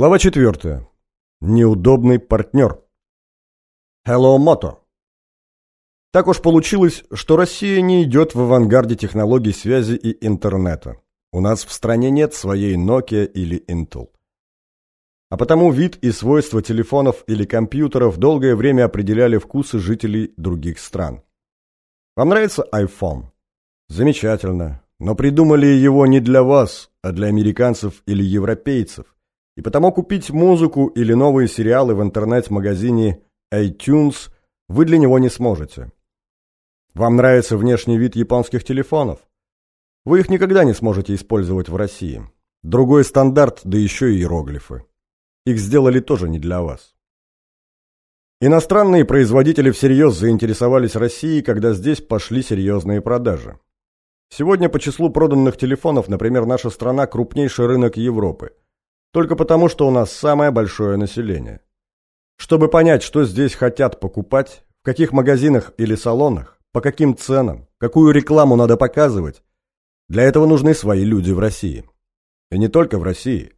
Глава 4. Неудобный партнер. Hello Moto. Так уж получилось, что Россия не идет в авангарде технологий связи и интернета. У нас в стране нет своей Nokia или Intel. А потому вид и свойства телефонов или компьютеров долгое время определяли вкусы жителей других стран. Вам нравится iPhone? Замечательно. Но придумали его не для вас, а для американцев или европейцев. И потому купить музыку или новые сериалы в интернет-магазине iTunes вы для него не сможете. Вам нравится внешний вид японских телефонов? Вы их никогда не сможете использовать в России. Другой стандарт, да еще и иероглифы. Их сделали тоже не для вас. Иностранные производители всерьез заинтересовались Россией, когда здесь пошли серьезные продажи. Сегодня по числу проданных телефонов, например, наша страна крупнейший рынок Европы. Только потому, что у нас самое большое население. Чтобы понять, что здесь хотят покупать, в каких магазинах или салонах, по каким ценам, какую рекламу надо показывать, для этого нужны свои люди в России. И не только в России.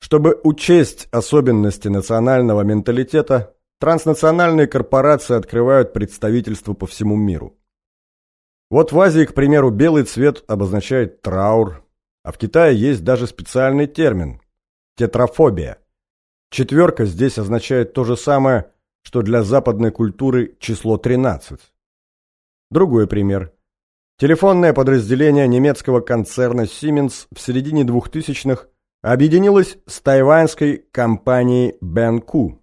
Чтобы учесть особенности национального менталитета, транснациональные корпорации открывают представительство по всему миру. Вот в Азии, к примеру, белый цвет обозначает траур, а в Китае есть даже специальный термин – тетрафобия. Четверка здесь означает то же самое, что для западной культуры число 13. Другой пример. Телефонное подразделение немецкого концерна Siemens в середине 2000-х объединилось с тайваньской компанией Benku.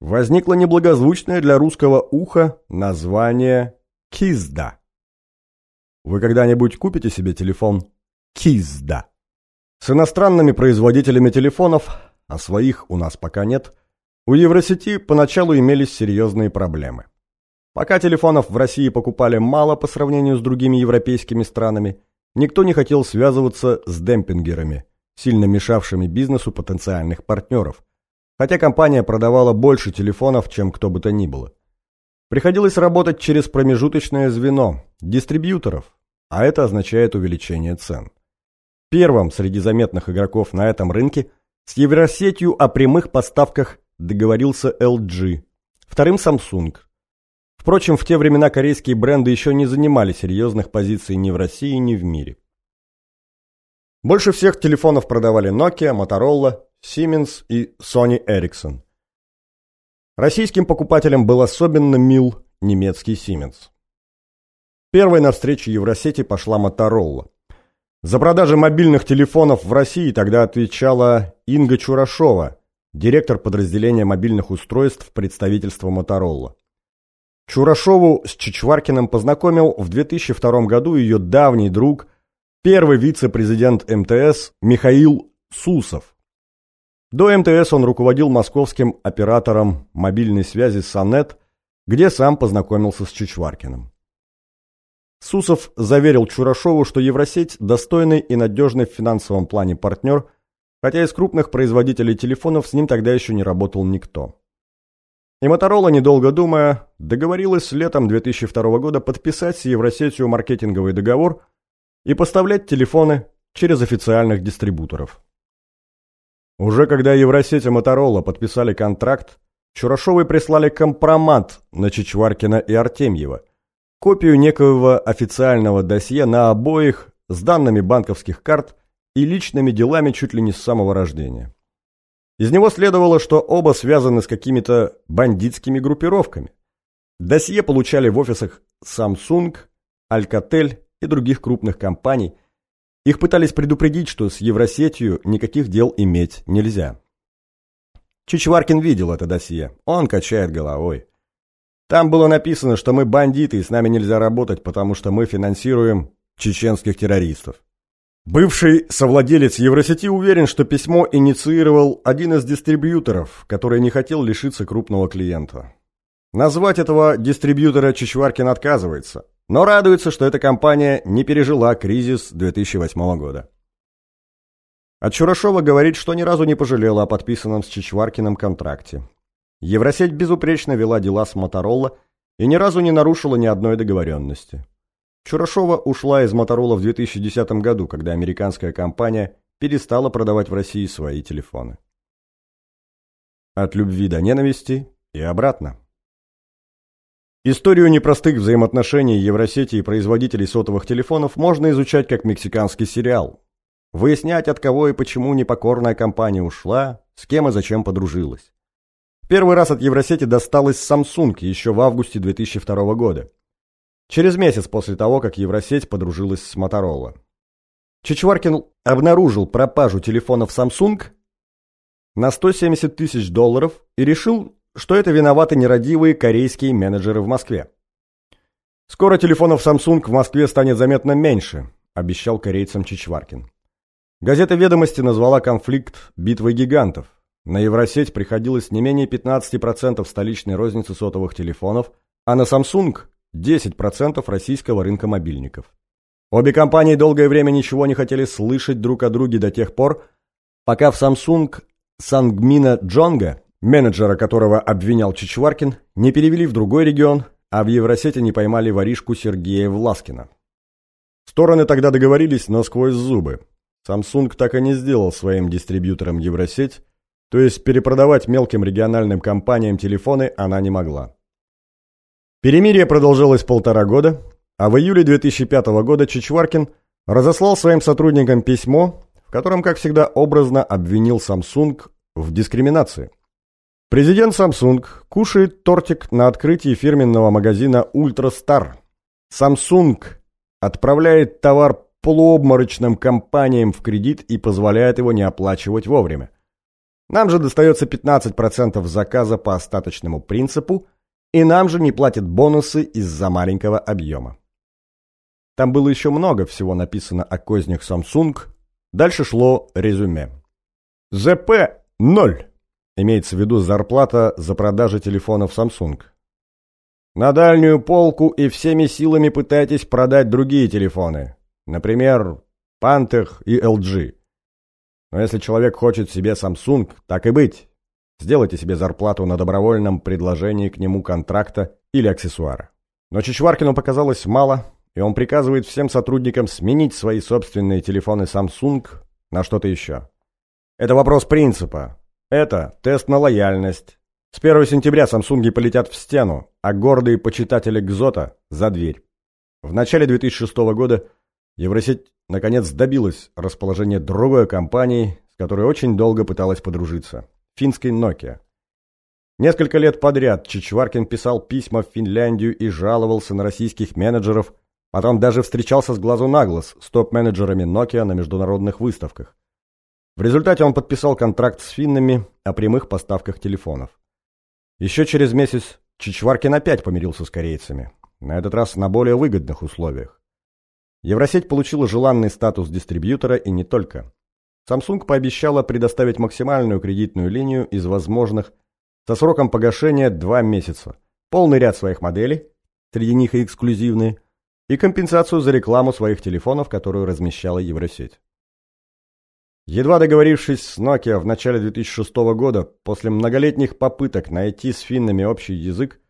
Возникло неблагозвучное для русского уха название Кизда. Вы когда-нибудь купите себе телефон Кизда? С иностранными производителями телефонов, а своих у нас пока нет, у Евросети поначалу имелись серьезные проблемы. Пока телефонов в России покупали мало по сравнению с другими европейскими странами, никто не хотел связываться с демпингерами, сильно мешавшими бизнесу потенциальных партнеров, хотя компания продавала больше телефонов, чем кто бы то ни было. Приходилось работать через промежуточное звено, дистрибьюторов, а это означает увеличение цен. Первым среди заметных игроков на этом рынке с Евросетью о прямых поставках договорился LG, вторым Samsung – Впрочем, в те времена корейские бренды еще не занимали серьезных позиций ни в России, ни в мире. Больше всех телефонов продавали Nokia, Motorola, Siemens и Sony Ericsson. Российским покупателям был особенно мил немецкий Siemens. Первой на встречу Евросети пошла Motorola. За продажи мобильных телефонов в России тогда отвечала Инга Чурашова, директор подразделения мобильных устройств представительства Motorola. Чурашову с Чичваркиным познакомил в 2002 году ее давний друг, первый вице-президент МТС Михаил Сусов. До МТС он руководил московским оператором мобильной связи «Сонет», где сам познакомился с Чичваркиным. Сусов заверил Чурашову, что Евросеть – достойный и надежный в финансовом плане партнер, хотя из крупных производителей телефонов с ним тогда еще не работал никто. И Моторола, недолго думая, договорилась летом 2002 года подписать с Евросетью маркетинговый договор и поставлять телефоны через официальных дистрибуторов. Уже когда Евросеть и Моторола подписали контракт, Чурашовой прислали компромат на Чичваркина и Артемьева, копию некоего официального досье на обоих с данными банковских карт и личными делами чуть ли не с самого рождения. Из него следовало, что оба связаны с какими-то бандитскими группировками. Досье получали в офисах Samsung, Alcatel и других крупных компаний. Их пытались предупредить, что с Евросетью никаких дел иметь нельзя. Чичваркин видел это досье. Он качает головой. Там было написано, что мы бандиты и с нами нельзя работать, потому что мы финансируем чеченских террористов. Бывший совладелец Евросети уверен, что письмо инициировал один из дистрибьюторов, который не хотел лишиться крупного клиента. Назвать этого дистрибьютора Чичваркин отказывается, но радуется, что эта компания не пережила кризис 2008 года. А Чурашова говорит, что ни разу не пожалела о подписанном с Чичваркиным контракте. Евросеть безупречно вела дела с Моторола и ни разу не нарушила ни одной договоренности. Чурашова ушла из Моторола в 2010 году, когда американская компания перестала продавать в России свои телефоны. от любви до ненависти и обратно. Историю непростых взаимоотношений Евросети и производителей сотовых телефонов можно изучать как мексиканский сериал. Выяснять, от кого и почему непокорная компания ушла, с кем и зачем подружилась. Первый раз от Евросети досталось Samsung еще в августе 2002 года. Через месяц после того, как Евросеть подружилась с Motorola. Чичваркин обнаружил пропажу телефонов Samsung на 170 тысяч долларов и решил, что это виноваты нерадивые корейские менеджеры в Москве. «Скоро телефонов Samsung в Москве станет заметно меньше», обещал корейцам Чичваркин. Газета «Ведомости» назвала конфликт «битвой гигантов». На Евросеть приходилось не менее 15% столичной розницы сотовых телефонов, а на Samsung – 10% российского рынка мобильников. Обе компании долгое время ничего не хотели слышать друг о друге до тех пор, пока в Samsung Сангмина Джонга, менеджера которого обвинял Чичваркин, не перевели в другой регион, а в Евросете не поймали воришку Сергея Власкина. Стороны тогда договорились, но сквозь зубы. Samsung так и не сделал своим дистрибьютором Евросеть, то есть перепродавать мелким региональным компаниям телефоны она не могла. Перемирие продолжалось полтора года, а в июле 2005 года Чичваркин разослал своим сотрудникам письмо, в котором, как всегда, образно обвинил Samsung в дискриминации. Президент Samsung кушает тортик на открытии фирменного магазина Ultrastar. Samsung отправляет товар полуобморочным компаниям в кредит и позволяет его не оплачивать вовремя. Нам же достается 15% заказа по остаточному принципу, и нам же не платят бонусы из-за маленького объема. Там было еще много всего написано о кознях Samsung. Дальше шло резюме. ЗП – ноль. Имеется в виду зарплата за продажи телефонов Samsung. На дальнюю полку и всеми силами пытайтесь продать другие телефоны. Например, Panther и LG. Но если человек хочет себе Samsung, так и быть. Сделайте себе зарплату на добровольном предложении к нему контракта или аксессуара. Но Чичваркину показалось мало, и он приказывает всем сотрудникам сменить свои собственные телефоны Samsung на что-то еще. Это вопрос принципа. Это тест на лояльность. С 1 сентября Samsung полетят в стену, а гордые почитатели Гзота – за дверь. В начале 2006 года Евросеть наконец добилась расположения другой компании, с которой очень долго пыталась подружиться – финской Nokia. Несколько лет подряд Чичваркин писал письма в Финляндию и жаловался на российских менеджеров, потом даже встречался с глазу на глаз с топ-менеджерами Nokia на международных выставках. В результате он подписал контракт с финнами о прямых поставках телефонов. Еще через месяц Чичваркин опять помирился с корейцами, на этот раз на более выгодных условиях. Евросеть получила желанный статус дистрибьютора и не только. Samsung пообещала предоставить максимальную кредитную линию из возможных со сроком погашения 2 месяца, полный ряд своих моделей, среди них и эксклюзивные, и компенсацию за рекламу своих телефонов, которую размещала Евросеть. Едва договорившись с Nokia в начале 2006 года, после многолетних попыток найти с финнами общий язык,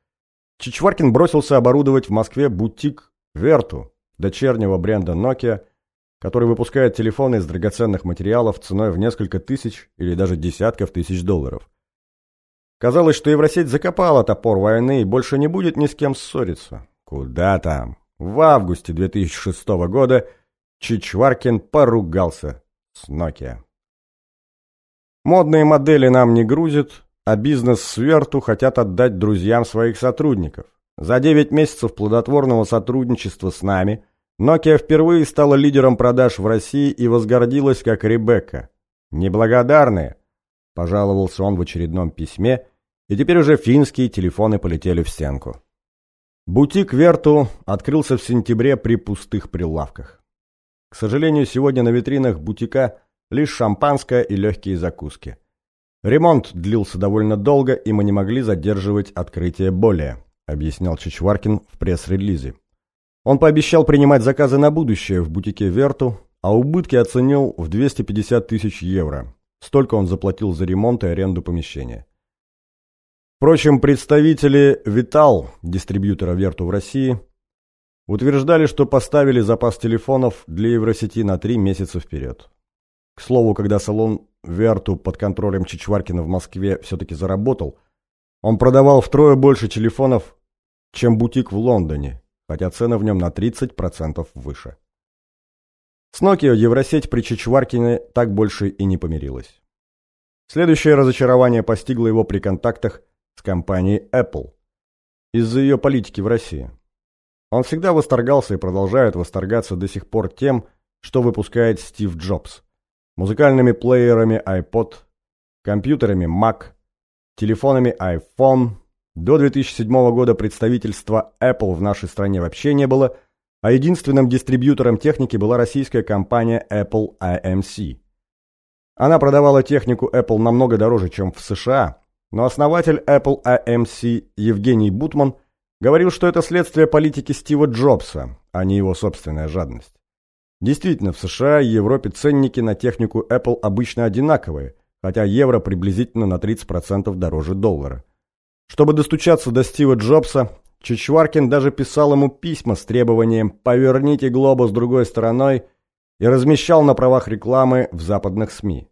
Чичваркин бросился оборудовать в Москве бутик «Верту», дочернего бренда Nokia, который выпускает телефоны из драгоценных материалов ценой в несколько тысяч или даже десятков тысяч долларов. Казалось, что Евросеть закопала топор войны и больше не будет ни с кем ссориться. Куда там? В августе 2006 года Чичваркин поругался с Nokia. Модные модели нам не грузят, а бизнес сверту хотят отдать друзьям своих сотрудников. За 9 месяцев плодотворного сотрудничества с нами Nokia впервые стала лидером продаж в России и возгордилась как Ребекка. Неблагодарные, пожаловался он в очередном письме, и теперь уже финские телефоны полетели в стенку. Бутик Верту открылся в сентябре при пустых прилавках. К сожалению, сегодня на витринах бутика лишь шампанское и легкие закуски. Ремонт длился довольно долго, и мы не могли задерживать открытие более объяснял Чичваркин в пресс-релизе. Он пообещал принимать заказы на будущее в бутике «Верту», а убытки оценил в 250 тысяч евро. Столько он заплатил за ремонт и аренду помещения. Впрочем, представители «Витал», дистрибьютора «Верту» в России, утверждали, что поставили запас телефонов для Евросети на три месяца вперед. К слову, когда салон Верту под контролем Чичваркина в Москве все-таки заработал, он продавал втрое больше телефонов, чем бутик в Лондоне, хотя цены в нем на 30% выше. С Nokia Евросеть при Чичваркине так больше и не помирилась. Следующее разочарование постигло его при контактах с компанией Apple из-за ее политики в России. Он всегда восторгался и продолжает восторгаться до сих пор тем, что выпускает Стив Джобс. Музыкальными плеерами iPod, компьютерами Mac, телефонами iPhone. До 2007 года представительства Apple в нашей стране вообще не было, а единственным дистрибьютором техники была российская компания Apple IMC. Она продавала технику Apple намного дороже, чем в США, но основатель Apple IMC Евгений Бутман говорил, что это следствие политики Стива Джобса, а не его собственная жадность. Действительно, в США и Европе ценники на технику Apple обычно одинаковые, хотя евро приблизительно на 30% дороже доллара. Чтобы достучаться до Стива Джобса, Чичваркин даже писал ему письма с требованием «поверните глобус другой стороной» и размещал на правах рекламы в западных СМИ.